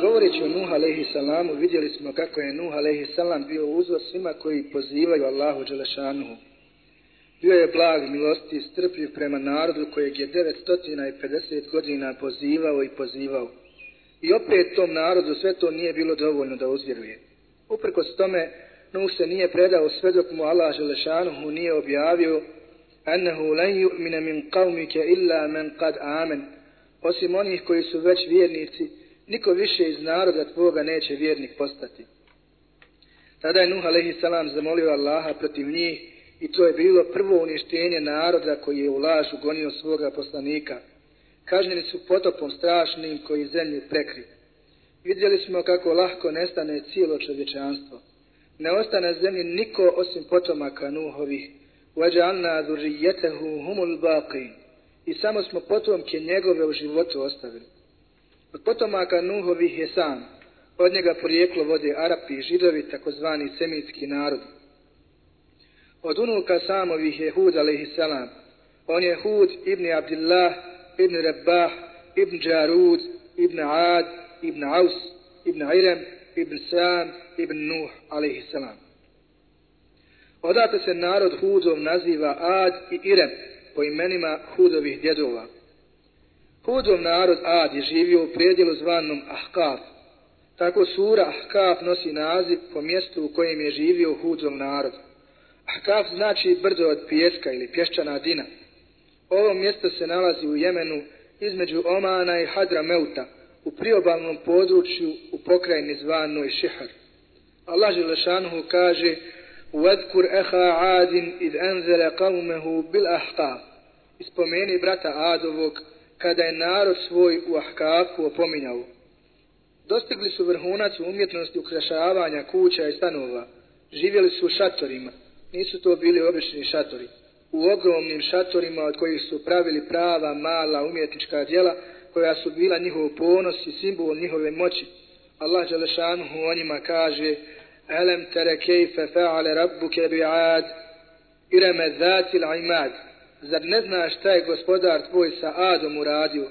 Govoreći o Nuh alaihi salamu, vidjeli smo kako je Nuh alaihi salam bio uzor svima koji pozivaju Allahu Đelešanuhu. Bio je blag, milosti i strpljiv prema narodu kojeg je 950 godina pozivao i pozivao. I opet tom narodu sve to nije bilo dovoljno da uzvjeruje. Uprkos tome, Nuh se nije predao sve dok mu Allah Želešanuhu nije objavio annahu لن يؤمن min قومك illa من قد amen. Osim onih koji su već vjernici, niko više iz naroda tvoga neće vjernik postati. Tada je Nuh a.s. zamolio Allaha protiv njih i to je bilo prvo uništenje naroda koji je u lažu gonio svoga poslanika. Kažnjeni su potopom strašnim koji zemlju prekri. Vidjeli smo kako lahko nestane cijelo čovječanstvo. Ne ostane zemlji niko osim potomaka Nuhovih. Vađalna dhurijetehu humul baqi. I samo smo potomke njegove u životu ostavili. Od potomaka Nuhovih je sam. Od njega porijeklo vode Arapi i Židovi, takozvani semitski narod. Od unuka samovih je Hud a.s. On je Hud ibn Abdillah, ibn Rabbah, ibn Jarud, ibn Ad, ibn Aus, ibn Irem, ibn Sam, ibn Nuh a.s. Odate se narod Hudov naziva Ad i Irem po imenima Hudovih djedova. Hudov narod Ad je živio u predjelu zvanom Ahkaf. Tako sura Ahkaf nosi naziv po mjestu u kojem je živio Hudov narod. Ahkaf znači brdo od pijeska ili pješčana dina. Ovo mjesto se nalazi u Jemenu između Omana i Hadra Meuta, u priobalnom području u pokrajini zvanoj Šihar. Allah Želešanuhu kaže وَذْكُرْ أَخَا عَادٍ إِذْ أَنْزَلَ قَوْمَهُ بِالْأَحْقَافِ Ispomeni brata Adovog kada je narod svoj u Ahkafu opominjao. Dostigli su vrhunac u umjetnosti ukrašavanja kuća i stanova. Živjeli su u šatorima. Nisu to bili obični šatori. U ogromnim šatorima od kojih su pravili prava, mala, umjetnička djela, koja su bila njihov ponos i simbol njihove moći. Allah Đelešanuhu o njima kaže Elem tere kejfe fa'ale rabbuke bi'ad Ireme zati l'imad. Zar ne znaš šta je gospodar tvoj sa Adom uradio,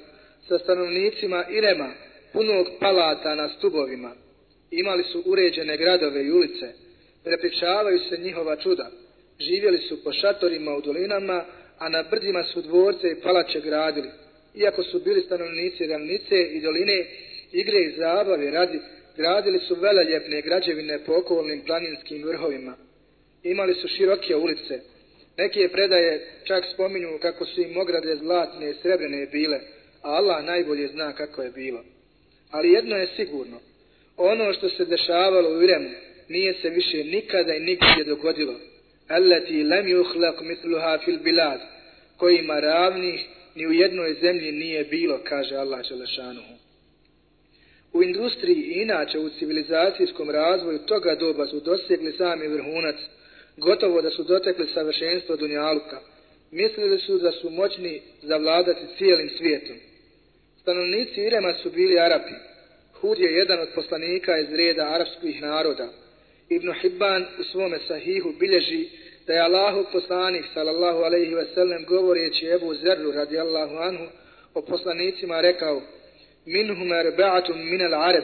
sa stanovnicima Irema, punog palata na stubovima? Imali su uređene gradove i ulice, prepričavaju se njihova čuda. Živjeli su po šatorima u dolinama, a na brdima su dvorce i palače gradili. Iako su bili stanovnici ravnice i doline, igre i zabave radi, gradili su veleljepne građevine po okolnim planinskim vrhovima. Imali su široke ulice. Neke predaje čak spominju kako su im ograde zlatne i srebrene bile, a Allah najbolje zna kako je bilo. Ali jedno je sigurno. Ono što se dešavalo u Iremu nije se više nikada i nigdje dogodilo. Allati lam yukhlaq mithluha fil bilad, kojima ravnih ni u jednoj zemlji nije bilo, kaže Allah Želešanuhu. U industriji i inače u civilizacijskom razvoju toga doba su dosegli sami vrhunac, gotovo da su dotekli savršenstvo Dunjaluka. Mislili su da su moćni zavladati cijelim svijetom. Stanovnici Irema su bili Arapi. Hud je jedan od poslanika iz reda arapskih naroda. Ibn Hibban u svome sahihu bilježi da je Allahu poslanik sallallahu alaihi ve sellem govoreći Ebu Zerru radijallahu anhu o poslanicima rekao minhum arba'atun min al-arab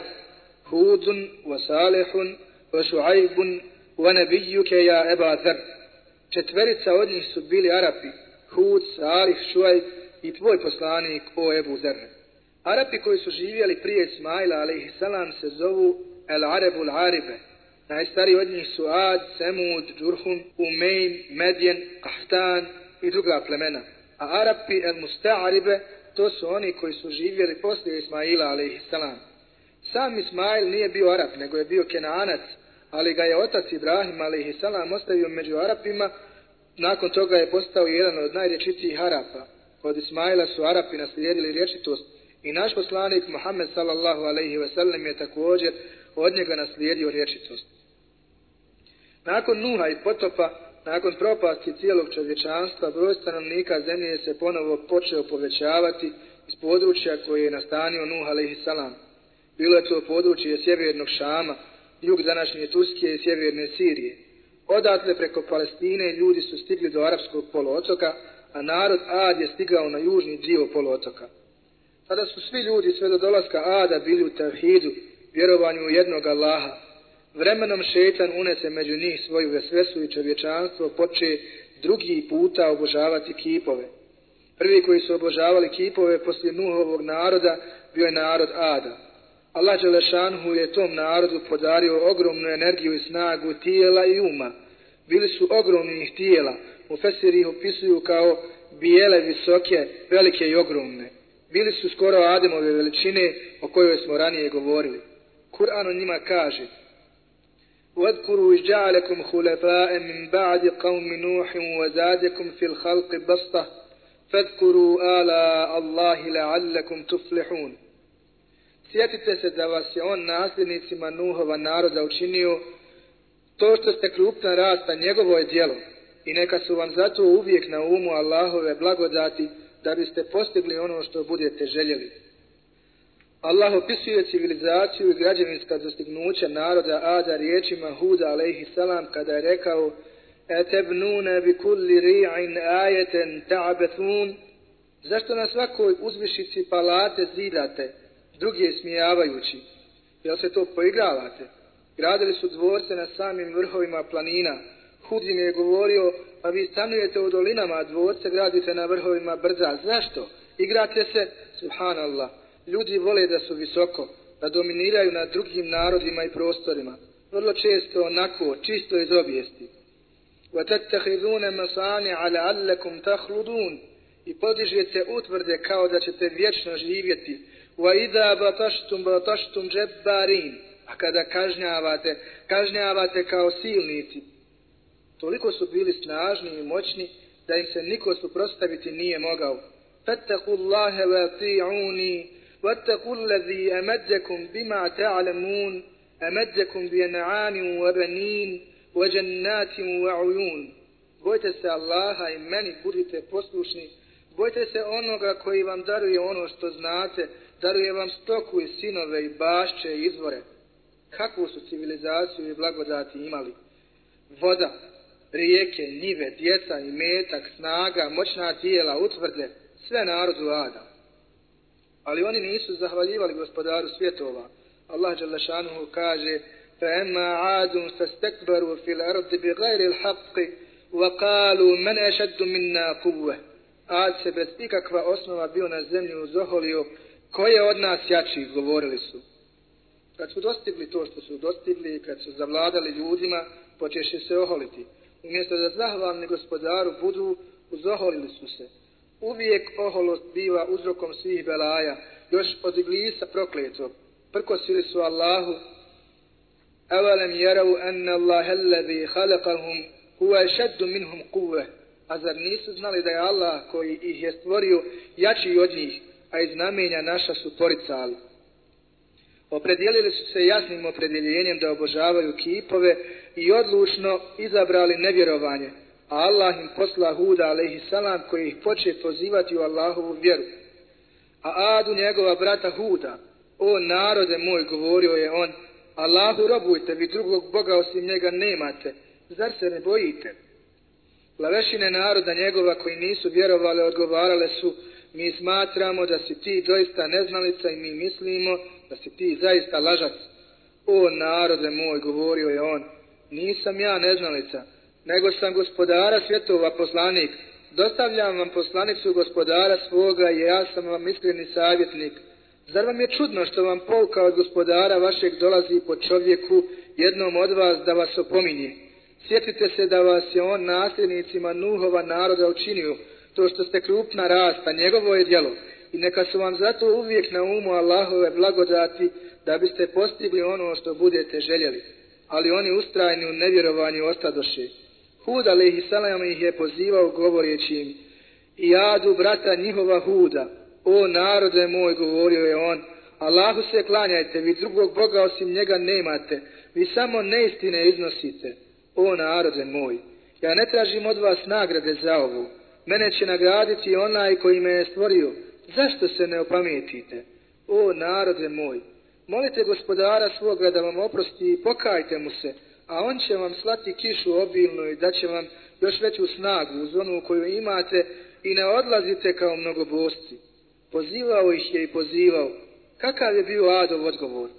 hudun wa salihun wa shu'aibun وَنَبِيُّكَ يَا ya ذَرْ četverica od njih su bili Arapi Hud, Salih, Šuaj i tvoj poslanik o Ebu Zer Arapi koji su živjeli prije Ismaila alaihi salam se zovu El-Arabu al-Aribe Najstariji od njih su Ad, Semud, Džurhun, Umejn, Medjen, Kahtan i druga plemena. A Arapi el Musta'aribe, to su oni koji su živjeli poslije Ismaila, alaihissalam. Sam Ismail nije bio Arap, nego je bio Kenaanac, ali ga je otac Ibrahim, a.s. ostavio među Arapima, nakon toga je postao jedan od najrječitijih Arapa. Od Ismaila su Arapi naslijedili rječitost i naš poslanik Muhammed sallallahu alaihi ve sellem je također od njega naslijedio rječitost. Nakon Nuha i potopa, nakon propasti cijelog čovječanstva, broj stanovnika zemlje se ponovo počeo povećavati iz područja koje je nastanio Nuh a.s. Bilo je to područje sjevernog Šama, jug današnje Turske i sjeverne Sirije. Odatle preko Palestine ljudi su stigli do arapskog poluotoka, a narod Ad je stigao na južni dio poluotoka. Tada su svi ljudi sve do dolaska Ada bili u Tavhidu vjerovanju u jednog Allaha. Vremenom šetan unese među njih svoju vesvesu i čovječanstvo poče drugi puta obožavati kipove. Prvi koji su obožavali kipove poslije Nuhovog naroda bio je narod Ada. Allah Đelešanhu je tom narodu podario ogromnu energiju i snagu tijela i uma. Bili su ogromnih tijela, u Fesiri ih opisuju kao bijele, visoke, velike i ogromne. Bili su skoro Ademove veličine o kojoj smo ranije govorili. Kur'an o njima kaže وَذْكُرُوا إِجْعَلَكُمْ خُلَفَاءً مِنْ بَعْدِ قَوْمِ نُوحٍ وَزَادَكُمْ فِي الْخَلْقِ بَسْطَةً فَذْكُرُوا آلَاءَ اللَّهِ لَعَلَّكُمْ تُفْلِحُونَ Sjetite se da vas je on nasljednicima Nuhova naroda učinio to što ste krupna rasta njegovo je djelo. I neka su vam zato uvijek na umu Allahove blagodati da biste postigli ono što budete željeli. Allah opisuje civilizaciju i građevinska dostignuća naroda Ada riječima Huda alaihi salam kada je rekao Etebnune bi kulli ri'in ajeten ta'abethun Zašto na svakoj uzvišici palate zidate, drugi smijavajući? Jel se to poigravate? Gradili su dvorce na samim vrhovima planina. Hudin je govorio, pa vi stanujete u dolinama, a dvorce gradite na vrhovima brda. Zašto? Igrate se, subhanallah. Ljudi vole da su visoko, da dominiraju nad drugim narodima i prostorima. Vrlo često onako, čisto iz obijesti. وَتَتَّخِذُونَ مَسَانِعَ لَعَلَّكُمْ تَحْلُدُونَ I podižete utvrde kao da ćete vječno živjeti. وَإِذَا بَتَشْتُمْ بَتَشْتُمْ جَبَّارِينَ A kada kažnjavate, kažnjavate kao silnici. Toliko su bili snažni i moćni da im se niko suprostaviti nije mogao. فَتَّقُوا اللَّهَ وَطِيعُونِي وَاتَّقُوا الَّذِي أَمَدَّكُمْ بِمَا تَعْلَمُونَ أَمَدَّكُمْ بِيَنَعَامٍ وَبَنِينَ وَجَنَّاتٍ وَعُيُونَ Bojte se Allaha i meni budite poslušni. Bojte se onoga koji vam daruje ono što znate, daruje vam stoku i sinove i bašće i izvore. Kakvu su civilizaciju i blagodati imali? Voda, rijeke, njive, djeca i metak, snaga, moćna tijela, utvrde, sve narodu Ada. Ali oni nisu zahvaljivali gospodaru svjetova. Allah Đalešanuhu kaže فَأَمَّا عَادٌ فَاسْتَكْبَرُوا فِي الْأَرْضِ بِغَيْرِ الْحَقِّ وَقَالُوا مَنْ أَشَدُّ مِنَّا قُوَّةِ Ad se bez ikakva osnova bio na zemlju zoholio ko je od nas jači, govorili su. Kad su dostigli to što su dostigli, kad su zavladali ljudima, počeše se oholiti. Umjesto da zahvalni gospodaru budu, uzoholili su se. Uvijek oholost biva uzrokom svih belaja, još od iglisa prokletog. Prkosili su Allahu, أَوَلَمْ يَرَوْا أَنَّ اللَّهَ الَّذِي خَلَقَهُمْ هُوَ أَشَدُّ مِنْهُمْ قُوَّةً A zar nisu znali da je Allah koji ih je stvorio jači od njih, A iz znamenja naša su poricali? Opredijelili su se jasnim opredjeljenjem da obožavaju kipove i odlučno izabrali nevjerovanje, a Allah im posla Huda alaihi salam koji ih poče pozivati u Allahovu vjeru. A Adu njegova brata Huda, o narode moj, govorio je on, Allahu robujte, vi drugog Boga osim njega nemate, zar se ne bojite? Lavešine naroda njegova koji nisu vjerovali odgovarale su, mi smatramo da si ti doista neznalica i mi mislimo da si ti zaista lažac. O narode moj, govorio je on, nisam ja neznalica, nego sam gospodara svjetova poslanik. Dostavljam vam poslanicu gospodara svoga i ja sam vam iskreni savjetnik. Zar vam je čudno što vam polka od gospodara vašeg dolazi po čovjeku jednom od vas da vas opominje? Sjetite se da vas je on nasljednicima Nuhova naroda učinio, to što ste krupna rasta, njegovo je djelo. I neka su vam zato uvijek na umu Allahove blagodati da biste postigli ono što budete željeli. Ali oni ustrajni u nevjerovanju ostadoše. Hud alaihi salam ih je pozivao govoreći im, i jadu brata njihova Huda, o narode moj, govorio je on, Allahu se klanjajte, vi drugog Boga osim njega nemate, vi samo neistine iznosite, o narode moj, ja ne tražim od vas nagrade za ovo, mene će nagraditi onaj koji me je stvorio, zašto se ne opametite, o narode moj, molite gospodara svoga da vam oprosti i pokajte mu se, a on će vam slati kišu obilnu i daće vam još veću snagu uz onu koju imate i ne odlazite kao mnogobosci. Pozivao ih je i pozivao. Kakav je bio Adov odgovor?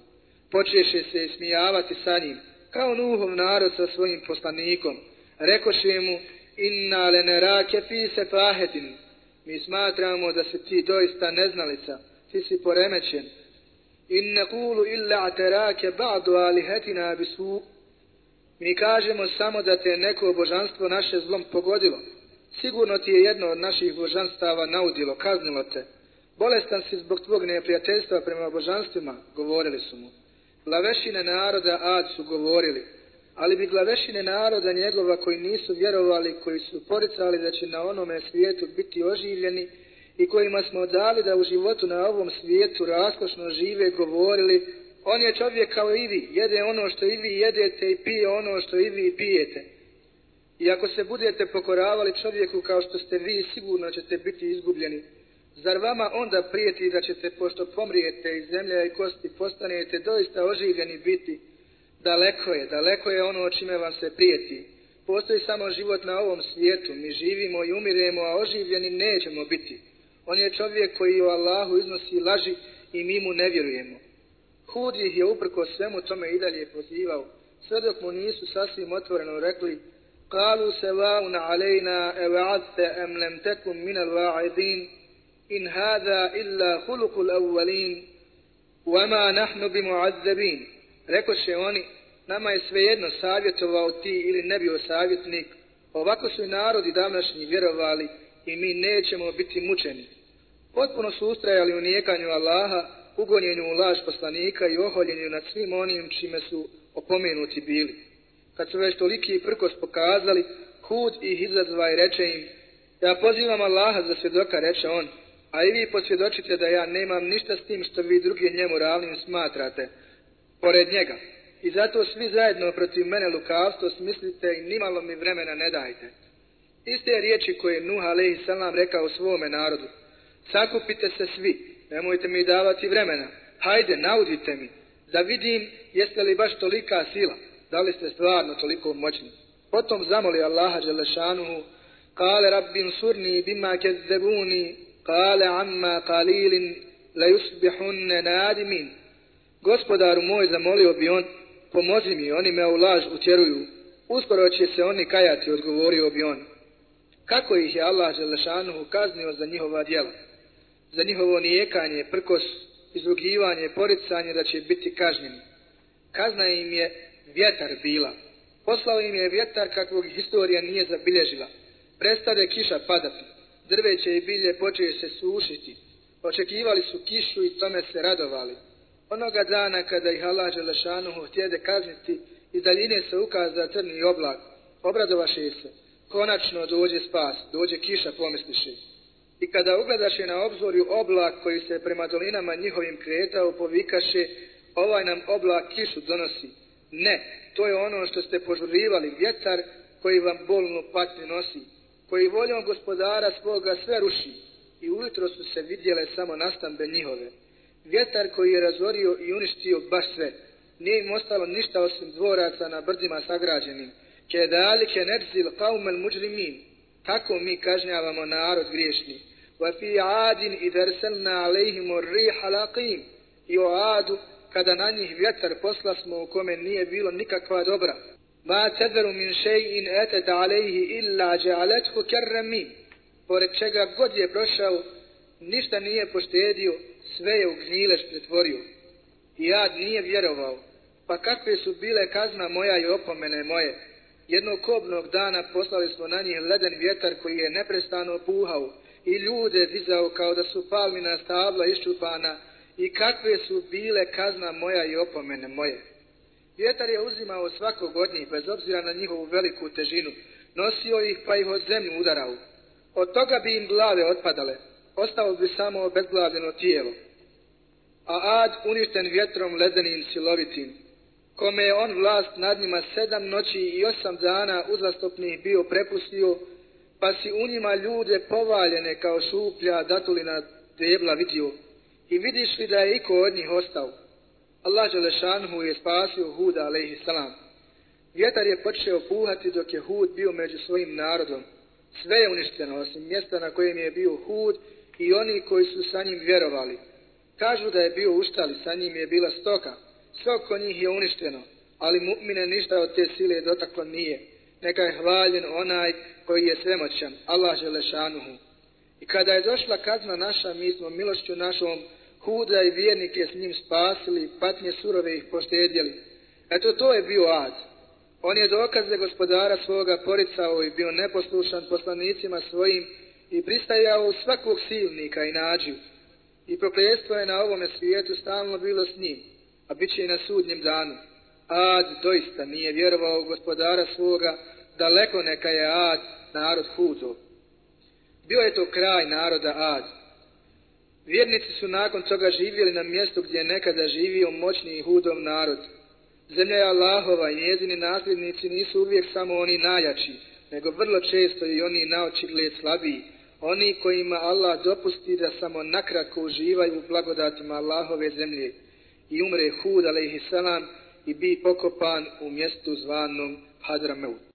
počeše se ismijavati sa njim, kao Nuhov narod sa svojim poslanikom. Rekoše mu, inna le nerake fi se. Mi smatramo da si ti doista neznalica, ti si poremećen. In ne kulu illa aterake ba'du alihetina bisu. Mi kažemo samo da te neko božanstvo naše zlom pogodilo. Sigurno ti je jedno od naših božanstava naudilo, kaznilo te. Bolestan si zbog tvog neprijateljstva prema božanstvima, govorili su mu. Lavešine naroda Ad su govorili, ali bi glavešine naroda njegova koji nisu vjerovali, koji su poricali da će na onome svijetu biti oživljeni i kojima smo dali da u životu na ovom svijetu raskošno žive, govorili, on je čovjek kao i vi, jede ono što i vi jedete i pije ono što i vi pijete. I ako se budete pokoravali čovjeku kao što ste vi, sigurno ćete biti izgubljeni. Zar vama onda prijeti da ćete, pošto pomrijete iz zemlje i kosti, postanete doista oživljeni biti? Daleko je, daleko je ono o čime vam se prijeti. Postoji samo život na ovom svijetu, mi živimo i umiremo, a oživljeni nećemo biti. On je čovjek koji u Allahu iznosi laži i mi mu ne vjerujemo. Hud ih je uprko svemu tome i dalje pozivao, sve dok mu nisu sasvim otvoreno rekli قالوا سواء علينا أوعدت أم لم تكن من الواعظين إن هذا إلا خلق الأولين وما نحن بمعذبين rekoše oni, nama je svejedno savjetovao ti ili ne bio savjetnik, ovako su i narodi davnašnji vjerovali i mi nećemo biti mučeni. Potpuno su ustrajali u nijekanju Allaha, ugonjenju u laž poslanika i oholjenju nad svim onim čime su opomenuti bili. Kad su već toliki prkos pokazali, hud ih izazva i reče im, ja pozivam Allaha za svjedoka, reče on, a i vi posvjedočite da ja nemam ništa s tim što vi drugi njemu ravnim smatrate, pored njega. I zato svi zajedno protiv mene lukavstvo smislite i nimalo mi vremena ne dajte. Iste riječi koje Nuh a.s. rekao svome narodu. Sakupite se svi, nemojte mi davati vremena. Hajde, naudite mi, da vidim jeste li baš tolika sila, da li ste stvarno toliko moćni. Potom zamoli Allaha Đelešanuhu, kale rabbin surni bima kezzebuni, kale amma kalilin, la yusbihunne nadimin. Gospodaru moj, zamolio bi on, pomozi mi, oni me u laž utjeruju. Uskoro će se oni kajati, odgovorio bi on. Kako ih je Allah Želešanuhu kaznio za njihova djela? Za njihovo nijekanje, prkos, izrugivanje, poricanje da će biti kažnjeni. Kazna im je vjetar bila. Poslao im je vjetar kakvog historija nije zabilježila. Prestade kiša padati. Drveće i bilje počeje se sušiti. Očekivali su kišu i tome se radovali. Onoga dana kada ih Allah Želešanuhu htjede kazniti, iz daljine se ukaza crni oblak. Obradovaše se. Konačno dođe spas, dođe kiša, pomisliše. I kada ugledaše na obzorju oblak koji se prema dolinama njihovim kretao, povikaše, ovaj nam oblak kišu donosi. Ne, to je ono što ste požurivali, vjetar koji vam bolnu patnju nosi, koji voljom gospodara svoga sve ruši. I ujutro su se vidjele samo nastambe njihove vjetar koji je razorio i uništio baš sve. Nije im ostalo ništa osim dvoraca na brdima sagrađenim. Ke dalike nedzil qaumel muđrimin. Tako mi kažnjavamo narod griješni. Wa fi adin idrselna alejhimu riha laqim. I o adu, kada na njih vjetar posla smo u kome nije bilo nikakva dobra. Ma tedveru min še'in etet alejhi illa džalethu kerremim. Pored čega god je prošao, ništa nije poštedio, sve je u knjilež pretvorio. I ja nije vjerovao. Pa kakve su bile kazna moja i opomene moje? Jednog kobnog dana poslali smo na njih leden vjetar koji je neprestano puhao i ljude dizao kao da su palmina stabla iščupana i kakve su bile kazna moja i opomene moje. Vjetar je uzimao svakog od njih bez obzira na njihovu veliku težinu, nosio ih pa ih od zemlju udarao. Od toga bi im glave otpadale, ostao bi samo obezglavljeno tijelo. A ad uništen vjetrom ledenim silovitim, kome je on vlast nad njima sedam noći i osam dana uzastopnih bio prepustio, pa si u njima ljude povaljene kao šuplja datulina debla vidio. I vidiš li da je iko od njih ostao? Allah Đelešanhu je spasio Huda, alaihissalam. Vjetar je počeo puhati dok je Hud bio među svojim narodom. Sve je uništeno, osim mjesta na kojem je bio Hud i oni koji su sa njim vjerovali. Kažu da je bio uštali, sa njim je bila stoka. sve oko njih je uništeno, ali mu'mine ništa od te sile dotaklo nije. Neka je hvaljen onaj koji je svemoćan, Allah Želešanuhu. I kada je došla kazna naša, mi smo milošću našom huda i vjernike s njim spasili, patnje surove ih poštedjeli. Eto to je bio ad. On je dokaze gospodara svoga poricao i bio neposlušan poslanicima svojim i pristajao u svakog silnika i nađu. I prokljestvo je na ovome svijetu stalno bilo s njim, a bit će i na sudnjem danu. Ad doista nije vjerovao gospodara svoga, daleko neka je Ad narod Hudov. Bio je to kraj naroda Ad. Vjernici su nakon toga živjeli na mjestu gdje je nekada živio moćni i Hudov narod. Zemlja je Allahova i njezini nasljednici nisu uvijek samo oni najjači, nego vrlo često i oni naočigled slabiji, oni kojima Allah dopusti da samo nakratko uživaju u blagodatima Allahove zemlje i umre Hud alaihi salam i bi pokopan u mjestu zvanom Hadrameut.